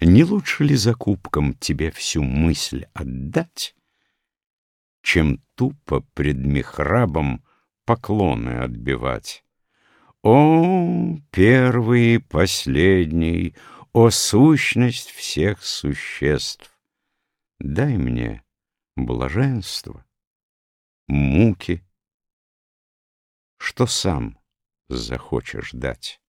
Не лучше ли закупкам тебе всю мысль отдать, Чем тупо пред михрабом поклоны отбивать? О, первый и последний, О, сущность всех существ! Дай мне блаженство, муки, Что сам захочешь дать.